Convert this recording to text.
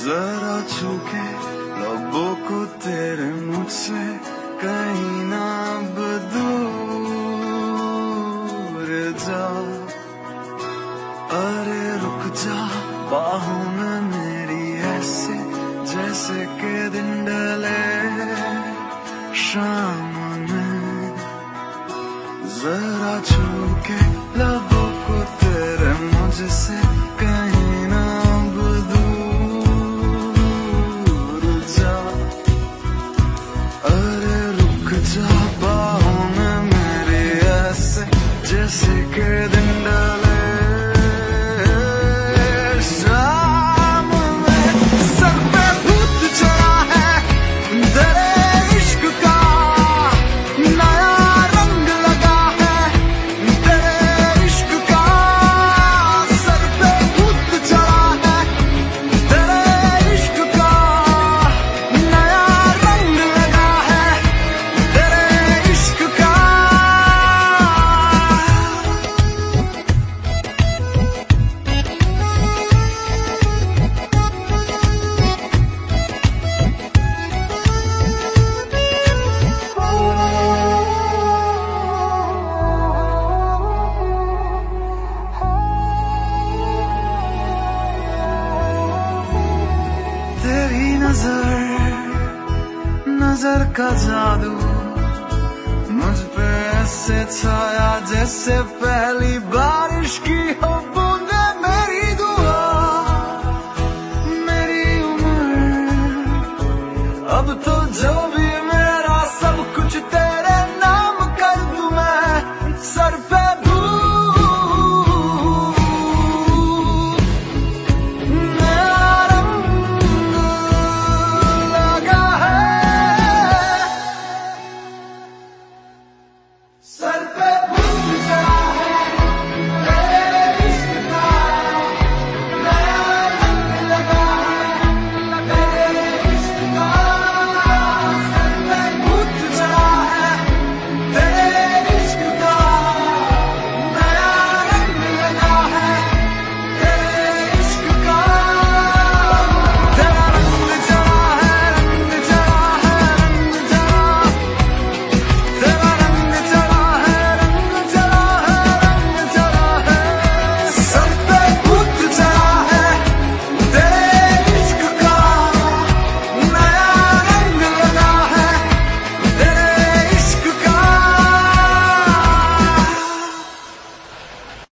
जरा छूके लबों को तेरे मुझसे कहीं ना दूर जा। अरे रुक जा, बाहों में मेरी ऐसे जैसे के दिन डले। शाम में जरा छूके लबों को तेरे मुझसे के दिन नज़र का जादू। मुझ पे ऐसे छाया जैसे पहली बारिश की हो बूंदे मेरी दुआ। मेरी उम्र अब तो जो भी